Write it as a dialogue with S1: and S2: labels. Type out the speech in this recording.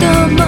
S1: 都。